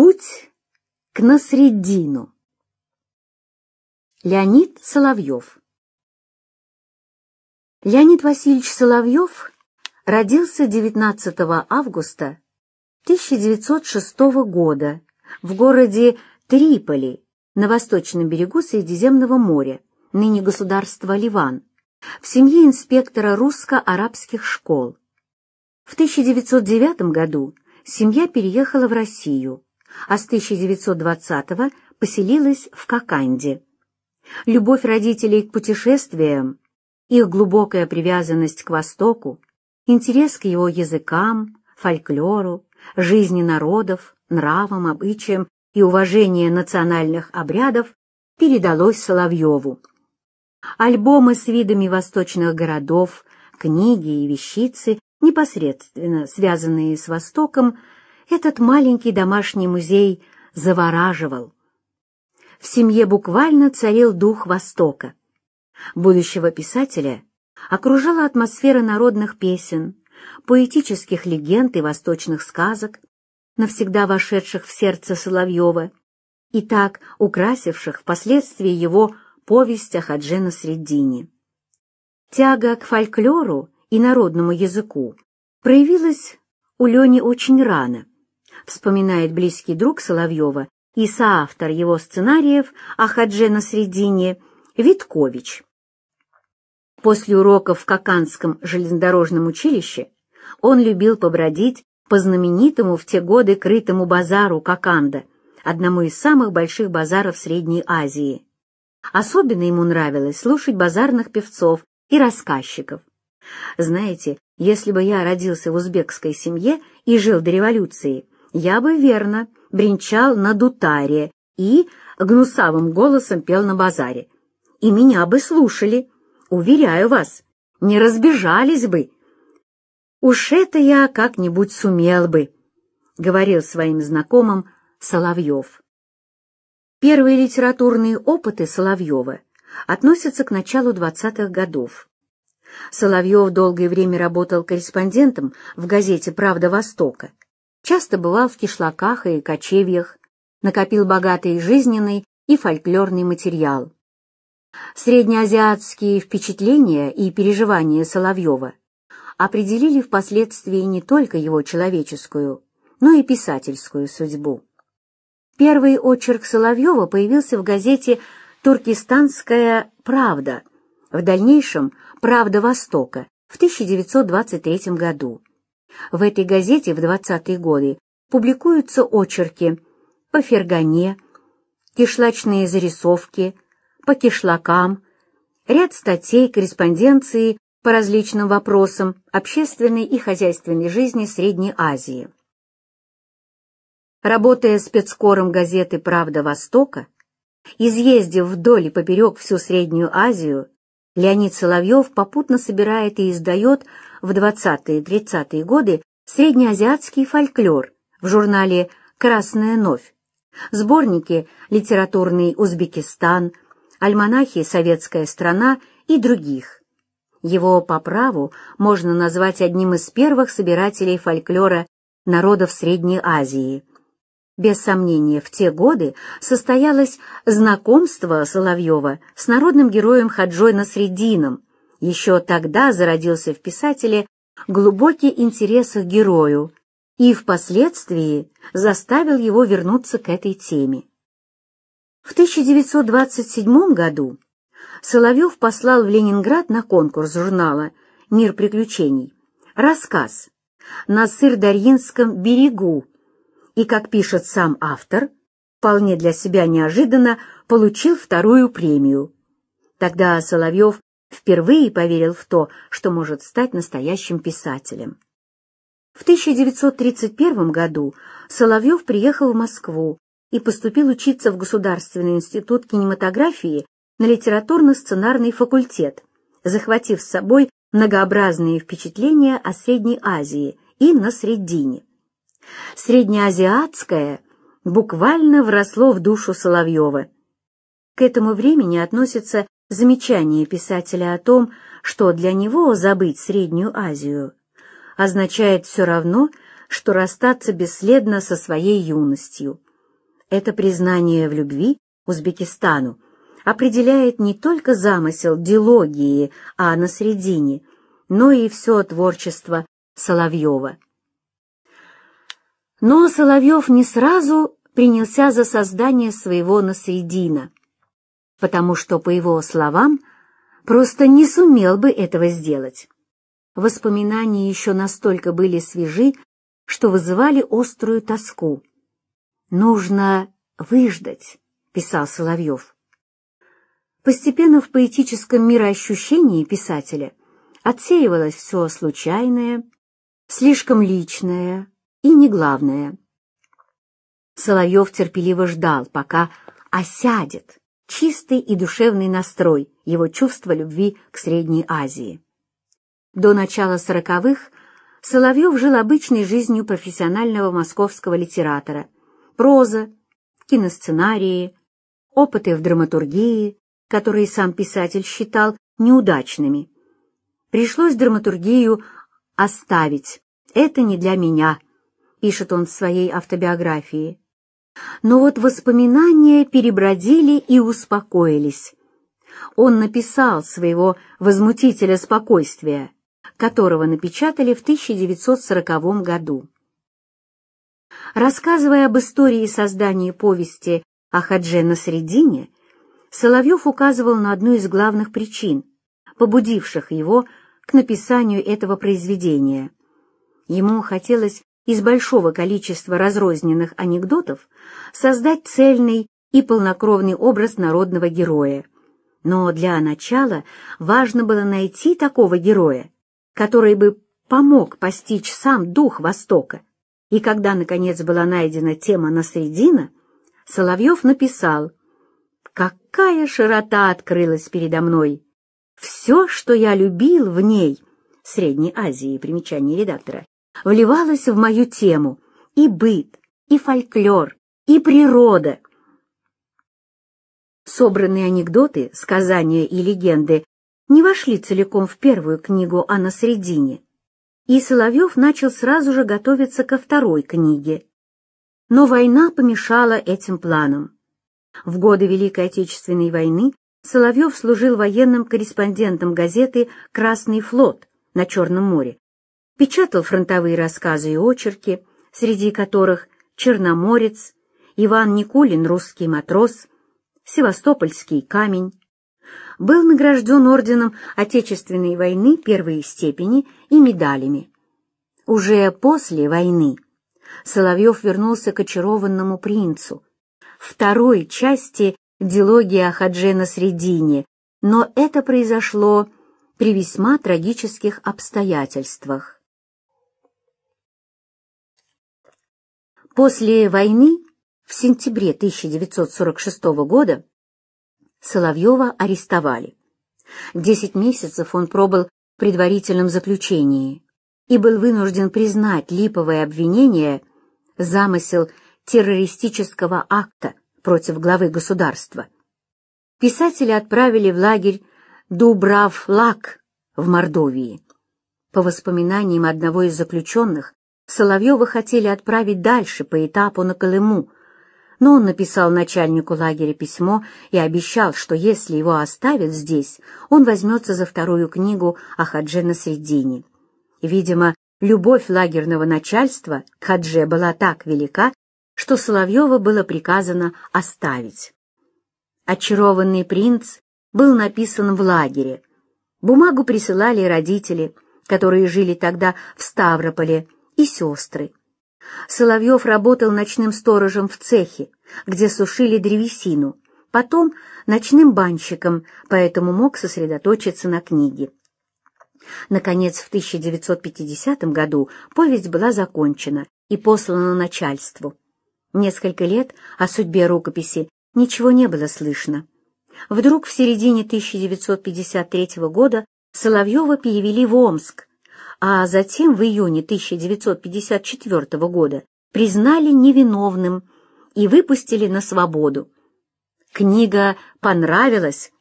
Путь к Насреддину. Леонид Соловьев Леонид Васильевич Соловьев родился 19 августа 1906 года в городе Триполи на восточном берегу Средиземного моря, ныне государство Ливан, в семье инспектора русско-арабских школ. В 1909 году семья переехала в Россию, а с 1920 поселилась в Коканде. Любовь родителей к путешествиям, их глубокая привязанность к Востоку, интерес к его языкам, фольклору, жизни народов, нравам, обычаям и уважение национальных обрядов передалось Соловьеву. Альбомы с видами восточных городов, книги и вещицы, непосредственно связанные с Востоком, этот маленький домашний музей завораживал. В семье буквально царил дух Востока. Будущего писателя окружала атмосфера народных песен, поэтических легенд и восточных сказок, навсегда вошедших в сердце Соловьева и так украсивших впоследствии его повесть о Хадже Насреддине. Тяга к фольклору и народному языку проявилась у Лени очень рано, вспоминает близкий друг Соловьева и соавтор его сценариев о Хадже Насреддине Виткович. После уроков в Коканском железнодорожном училище он любил побродить по знаменитому в те годы крытому базару Коканда, одному из самых больших базаров Средней Азии. Особенно ему нравилось слушать базарных певцов и рассказчиков. Знаете, если бы я родился в узбекской семье и жил до революции, я бы верно бренчал на дутаре и гнусавым голосом пел на базаре. И меня бы слушали, уверяю вас, не разбежались бы, «Уж это я как-нибудь сумел бы», — говорил своим знакомым Соловьев. Первые литературные опыты Соловьева относятся к началу 20-х годов. Соловьев долгое время работал корреспондентом в газете «Правда Востока», часто бывал в кишлаках и кочевьях, накопил богатый жизненный и фольклорный материал. Среднеазиатские впечатления и переживания Соловьева определили впоследствии не только его человеческую, но и писательскую судьбу. Первый очерк Соловьева появился в газете «Туркестанская правда», в дальнейшем «Правда Востока» в 1923 году. В этой газете в 20-е годы публикуются очерки по Фергане, кишлачные зарисовки, по кишлакам, ряд статей, корреспонденции по различным вопросам общественной и хозяйственной жизни Средней Азии. Работая спецкором газеты «Правда Востока», изъездив вдоль и поперек всю Среднюю Азию, Леонид Соловьев попутно собирает и издает в 20-30-е годы среднеазиатский фольклор в журнале «Красная новь», сборники «Литературный Узбекистан», альманахи «Советская страна» и других. Его по праву можно назвать одним из первых собирателей фольклора народов Средней Азии. Без сомнения, в те годы состоялось знакомство Соловьева с народным героем Хаджой Насреддином. Еще тогда зародился в писателе глубокий интерес к герою и впоследствии заставил его вернуться к этой теме. В 1927 году Соловьев послал в Ленинград на конкурс журнала «Мир приключений» рассказ «На Сырдарьинском берегу» и, как пишет сам автор, вполне для себя неожиданно получил вторую премию. Тогда Соловьев впервые поверил в то, что может стать настоящим писателем. В 1931 году Соловьев приехал в Москву и поступил учиться в Государственный институт кинематографии на литературно-сценарный факультет, захватив с собой многообразные впечатления о Средней Азии и на Средине. Среднеазиатское буквально вросло в душу Соловьева. К этому времени относится замечание писателя о том, что для него забыть Среднюю Азию означает все равно, что расстаться бесследно со своей юностью – Это признание в любви Узбекистану определяет не только замысел дилогии а на средине, но и все творчество Соловьева. Но Соловьев не сразу принялся за создание своего Насредина, потому что, по его словам, просто не сумел бы этого сделать. Воспоминания еще настолько были свежи, что вызывали острую тоску. «Нужно выждать», — писал Соловьев. Постепенно в поэтическом мироощущении писателя отсеивалось все случайное, слишком личное и неглавное. Соловьев терпеливо ждал, пока осядет чистый и душевный настрой его чувства любви к Средней Азии. До начала сороковых Соловьев жил обычной жизнью профессионального московского литератора. Проза, киносценарии, опыты в драматургии, которые сам писатель считал неудачными. Пришлось драматургию оставить. «Это не для меня», — пишет он в своей автобиографии. Но вот воспоминания перебродили и успокоились. Он написал своего возмутителя спокойствия, которого напечатали в 1940 году. Рассказывая об истории создания повести о Хадже на Средине, Соловьев указывал на одну из главных причин, побудивших его к написанию этого произведения. Ему хотелось из большого количества разрозненных анекдотов создать цельный и полнокровный образ народного героя. Но для начала важно было найти такого героя, который бы помог постичь сам дух Востока. И когда, наконец, была найдена тема Насредина, Соловьев написал «Какая широта открылась передо мной! Все, что я любил в ней, Средней Азии, примечание редактора, вливалось в мою тему и быт, и фольклор, и природа. Собранные анекдоты, сказания и легенды не вошли целиком в первую книгу о Насредине, и Соловьев начал сразу же готовиться ко второй книге. Но война помешала этим планам. В годы Великой Отечественной войны Соловьев служил военным корреспондентом газеты «Красный флот» на Черном море, печатал фронтовые рассказы и очерки, среди которых «Черноморец», Иван Никулин «Русский матрос», «Севастопольский камень». Был награжден орденом Отечественной войны первой степени и медалями. Уже после войны Соловьев вернулся к очарованному принцу, второй части дилогии о Хадже на Средине, но это произошло при весьма трагических обстоятельствах. После войны, в сентябре 1946 года, Соловьева арестовали. Десять месяцев он пробыл в предварительном заключении и был вынужден признать липовое обвинение замысел террористического акта против главы государства. Писателя отправили в лагерь Дубрав-Лак в Мордовии. По воспоминаниям одного из заключенных, Соловьева хотели отправить дальше по этапу на Колыму, но он написал начальнику лагеря письмо и обещал, что если его оставят здесь, он возьмется за вторую книгу о Хадже на Средине. Видимо, любовь лагерного начальства к Хадже была так велика, что Соловьева было приказано оставить. «Очарованный принц» был написан в лагере. Бумагу присылали родители, которые жили тогда в Ставрополе, и сестры. Соловьев работал ночным сторожем в цехе, где сушили древесину, потом ночным банщиком, поэтому мог сосредоточиться на книге. Наконец, в 1950 году повесть была закончена и послана начальству. Несколько лет о судьбе рукописи ничего не было слышно. Вдруг в середине 1953 года Соловьева перевели в Омск, а затем в июне 1954 года признали невиновным и выпустили на свободу. Книга понравилась.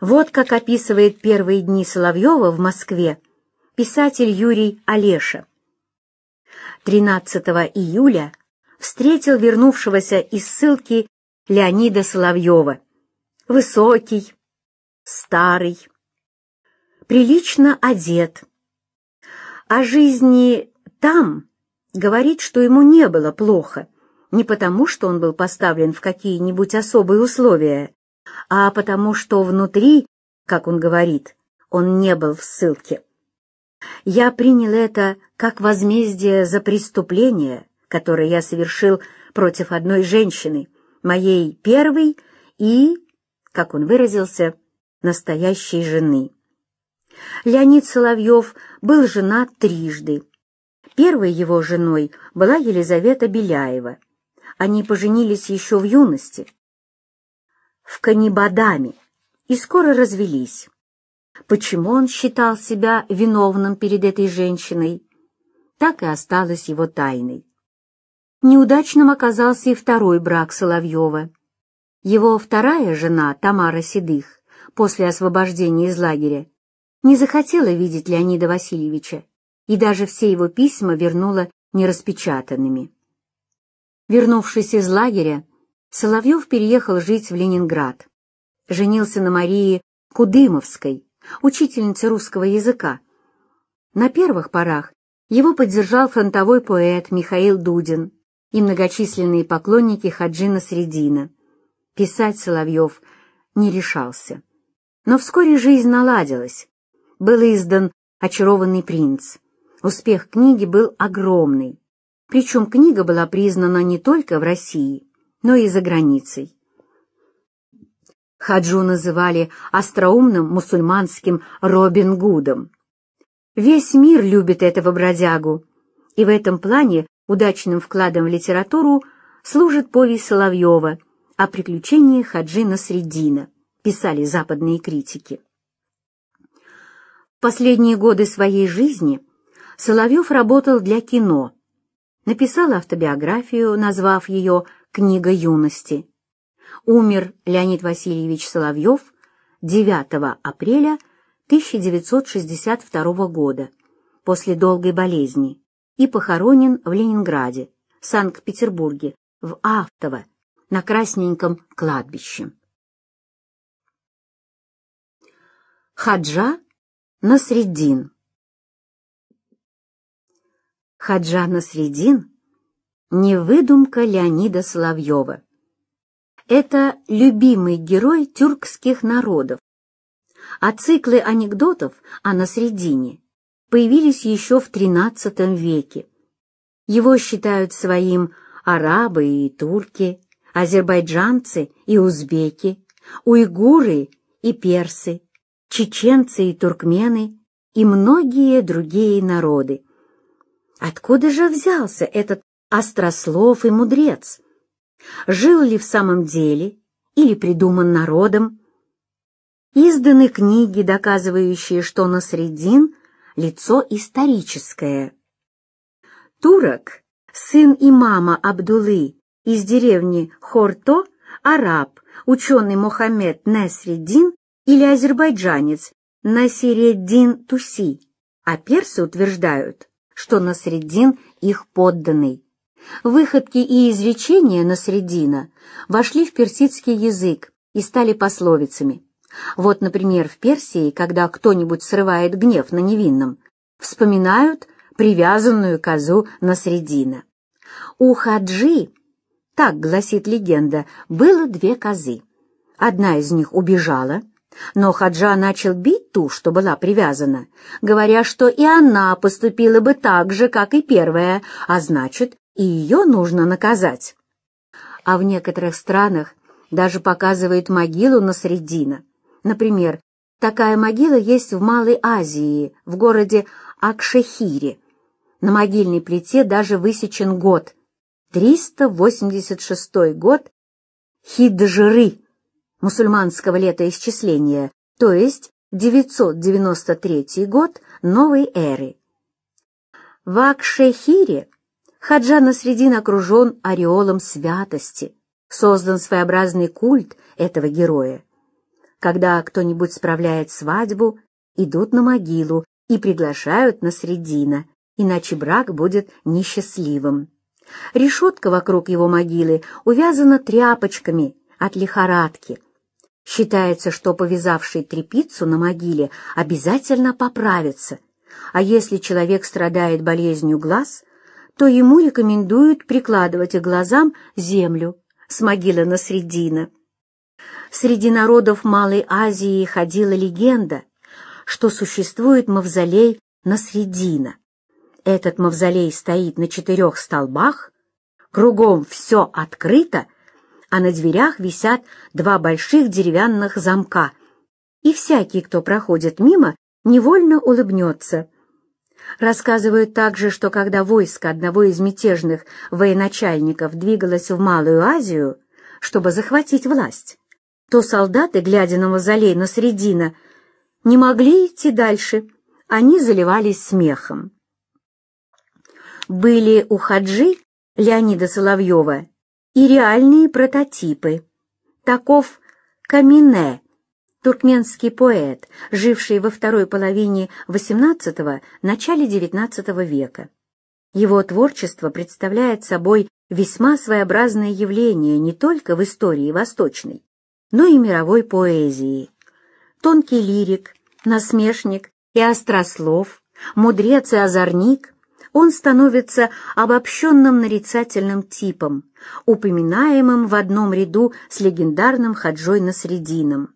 Вот как описывает первые дни Соловьева в Москве писатель Юрий Олеша. 13 июля встретил вернувшегося из ссылки Леонида Соловьева. Высокий, старый, прилично одет. О жизни там говорит, что ему не было плохо, не потому, что он был поставлен в какие-нибудь особые условия, а потому, что внутри, как он говорит, он не был в ссылке. Я принял это как возмездие за преступление, которое я совершил против одной женщины, моей первой и, как он выразился, настоящей жены. Леонид Соловьев был женат трижды. Первой его женой была Елизавета Беляева. Они поженились еще в юности, в Канибадаме, и скоро развелись. Почему он считал себя виновным перед этой женщиной, так и осталось его тайной. Неудачным оказался и второй брак Соловьева. Его вторая жена, Тамара Седых, после освобождения из лагеря, не захотела видеть Леонида Васильевича и даже все его письма вернула нераспечатанными. Вернувшись из лагеря, Соловьев переехал жить в Ленинград. Женился на Марии Кудымовской, учительнице русского языка. На первых порах его поддержал фронтовой поэт Михаил Дудин и многочисленные поклонники Хаджина Средина. Писать Соловьев не решался. Но вскоре жизнь наладилась. Был издан «Очарованный принц». Успех книги был огромный. Причем книга была признана не только в России, но и за границей. Хаджу называли остроумным мусульманским Робин Гудом. Весь мир любит этого бродягу, и в этом плане удачным вкладом в литературу служит повесть Соловьева о приключениях Хаджина Средина, писали западные критики. Последние годы своей жизни Соловьев работал для кино, написал автобиографию, назвав ее «Книга юности», умер Леонид Васильевич Соловьев 9 апреля 1962 года после долгой болезни и похоронен в Ленинграде, Санкт-Петербурге, в Автово, на Красненьком кладбище. Хаджа Насреддин Хаджа Насреддин — не выдумка Леонида Соловьева. Это любимый герой тюркских народов. А циклы анекдотов о Насредине появились еще в XIII веке. Его считают своим арабы и турки, азербайджанцы и узбеки, уйгуры и персы, чеченцы и туркмены и многие другие народы. Откуда же взялся этот острослов и мудрец? Жил ли в самом деле или придуман народом? Изданы книги, доказывающие, что Насреддин — лицо историческое. Турок, сын имама Абдулы из деревни Хорто, араб, ученый Мохаммед Насреддин или азербайджанец Насиреддин Туси, а персы утверждают, что Насреддин их подданный. Выходки и изречения Насреддина вошли в персидский язык и стали пословицами. Вот, например, в Персии, когда кто-нибудь срывает гнев на невинном, вспоминают привязанную козу Насреддина. У Хаджи, так гласит легенда, было две козы. Одна из них убежала, но Хаджа начал бить ту, что была привязана, говоря, что и она поступила бы так же, как и первая, а значит, и ее нужно наказать. А в некоторых странах даже показывают могилу на Средина. Например, такая могила есть в Малой Азии, в городе Акшехире. На могильной плите даже высечен год. 386 год Хиджры, мусульманского летоисчисления, то есть 993 год новой эры. В Акшехире Хаджа Насредин окружен ореолом святости, создан своеобразный культ этого героя. Когда кто-нибудь справляет свадьбу, идут на могилу и приглашают Насредина, иначе брак будет несчастливым. Решетка вокруг его могилы увязана тряпочками от лихорадки. Считается, что повязавший трепицу на могиле обязательно поправится, а если человек страдает болезнью глаз, то ему рекомендуют прикладывать к глазам землю с могилы на средина. Среди народов Малой Азии ходила легенда, что существует мавзолей Насредина. Этот мавзолей стоит на четырех столбах, кругом все открыто, а на дверях висят два больших деревянных замка, и всякий, кто проходит мимо, невольно улыбнется. Рассказывают также, что когда войско одного из мятежных военачальников двигалось в Малую Азию, чтобы захватить власть, то солдаты, глядя на мавзолей на средина, не могли идти дальше, они заливались смехом. Были у Хаджи Леонида Соловьева и реальные прототипы. Таков Камине, туркменский поэт, живший во второй половине XVIII – начале XIX века. Его творчество представляет собой весьма своеобразное явление не только в истории восточной, но и мировой поэзии. Тонкий лирик, насмешник и острослов, мудрец и озорник, он становится обобщенным нарицательным типом, упоминаемым в одном ряду с легендарным Хаджой Насредином.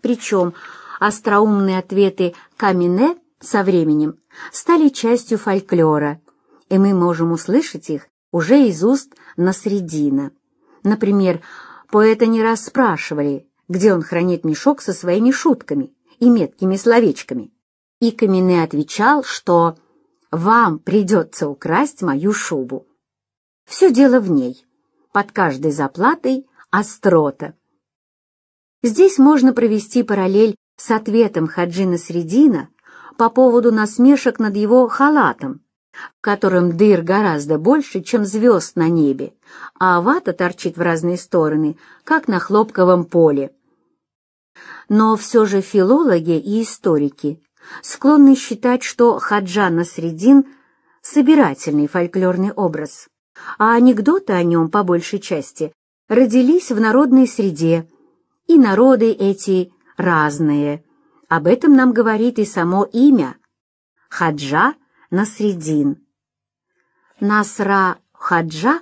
Причем остроумные ответы Камине со временем стали частью фольклора, и мы можем услышать их уже из уст Насредина. Например, Поэта не раз спрашивали, где он хранит мешок со своими шутками и меткими словечками. И Камине отвечал, что «вам придется украсть мою шубу». Все дело в ней, под каждой заплатой острота. Здесь можно провести параллель с ответом Хаджина Средина по поводу насмешек над его халатом, в котором дыр гораздо больше, чем звезд на небе, а вата торчит в разные стороны, как на хлопковом поле. Но все же филологи и историки склонны считать, что Хаджа Насредин — собирательный фольклорный образ, а анекдоты о нем, по большей части, родились в народной среде, и народы эти разные. Об этом нам говорит и само имя — Хаджа Насредин. Насра Хаджа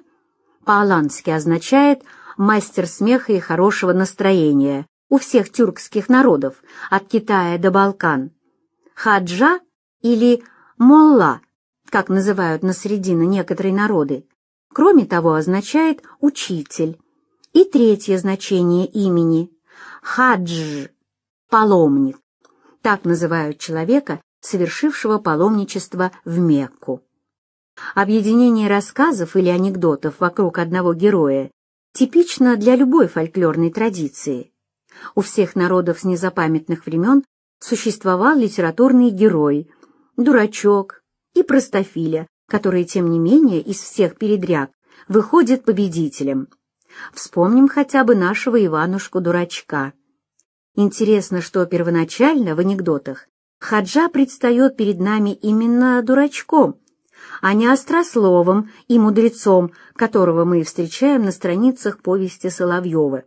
по-алански означает «мастер смеха и хорошего настроения» у всех тюркских народов, от Китая до Балкан. Хаджа или молла, как называют на средину некоторые народы, кроме того означает «учитель». И третье значение имени – хадж, паломник. Так называют человека, совершившего паломничество в Мекку. Объединение рассказов или анекдотов вокруг одного героя типично для любой фольклорной традиции. У всех народов с незапамятных времен существовал литературный герой, дурачок и простофиля, который, тем не менее, из всех передряг выходит победителем. Вспомним хотя бы нашего Иванушку-дурачка. Интересно, что первоначально в анекдотах Хаджа предстает перед нами именно дурачком, а не острословом и мудрецом, которого мы встречаем на страницах повести Соловьева.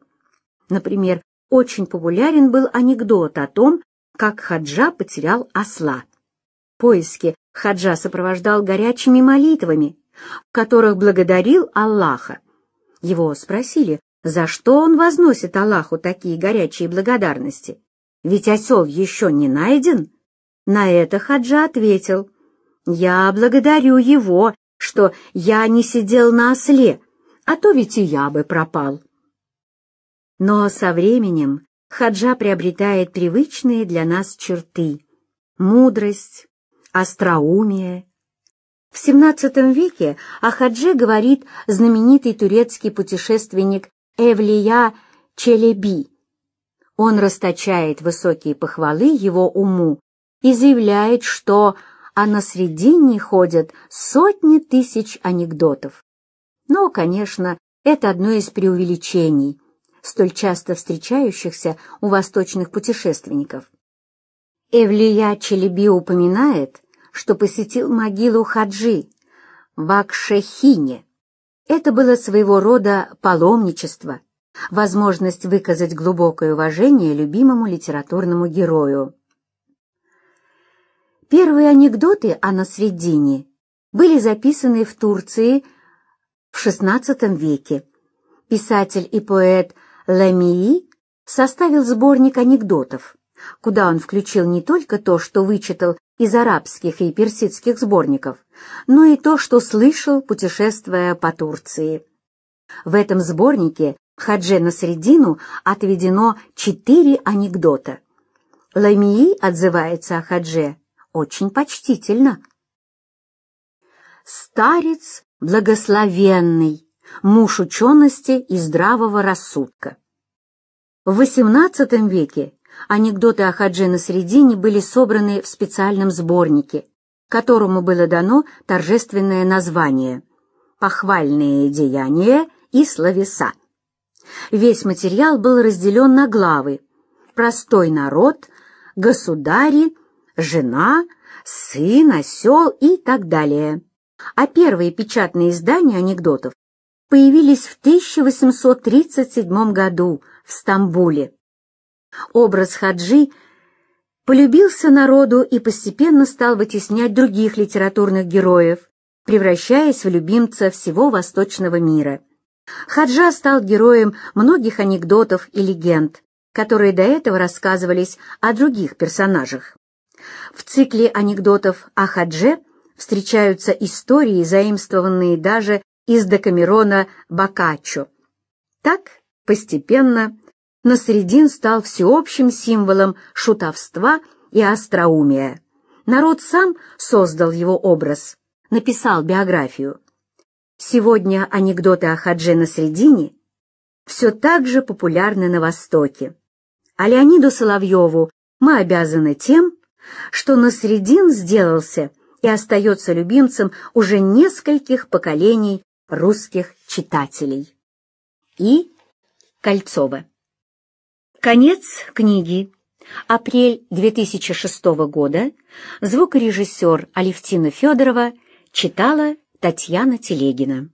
Например, очень популярен был анекдот о том, как Хаджа потерял осла. Поиски Хаджа сопровождал горячими молитвами, в которых благодарил Аллаха. Его спросили, за что он возносит Аллаху такие горячие благодарности, ведь осел еще не найден. На это Хаджа ответил, «Я благодарю его, что я не сидел на осле, а то ведь и я бы пропал». Но со временем Хаджа приобретает привычные для нас черты — мудрость, остроумие. В XVII веке о Хадже говорит знаменитый турецкий путешественник Эвлия Челеби. Он расточает высокие похвалы его уму и заявляет, что а на средине ходят сотни тысяч анекдотов. Но, конечно, это одно из преувеличений, столь часто встречающихся у восточных путешественников. Эвлия Челеби упоминает, что посетил могилу Хаджи в Акшехине, Это было своего рода паломничество, возможность выказать глубокое уважение любимому литературному герою. Первые анекдоты о Насреддине были записаны в Турции в XVI веке. Писатель и поэт Ламии составил сборник анекдотов, куда он включил не только то, что вычитал из арабских и персидских сборников, но и то, что слышал, путешествуя по Турции. В этом сборнике Хадже Насреддину отведено четыре анекдота. Ламии отзывается о Хадже очень почтительно. Старец благословенный, муж учености и здравого рассудка. В XVIII веке анекдоты о Хадже на Средине были собраны в специальном сборнике, которому было дано торжественное название «Похвальные деяния и словеса». Весь материал был разделен на главы «Простой народ», «Государи», «Жена», «Сын», «Осел» и так далее а первые печатные издания анекдотов появились в 1837 году в Стамбуле. Образ Хаджи полюбился народу и постепенно стал вытеснять других литературных героев, превращаясь в любимца всего восточного мира. Хаджа стал героем многих анекдотов и легенд, которые до этого рассказывались о других персонажах. В цикле анекдотов о Хадже – встречаются истории, заимствованные даже из Декамерона Боккаччо. Так, постепенно, Насредин стал всеобщим символом шутовства и остроумия. Народ сам создал его образ, написал биографию. Сегодня анекдоты о Хадже Насредине все так же популярны на Востоке. А Леониду Соловьеву мы обязаны тем, что Насредин сделался – и остается любимцем уже нескольких поколений русских читателей. И Кольцова. Конец книги. Апрель 2006 года. Звукорежиссер Алевтина Федорова читала Татьяна Телегина.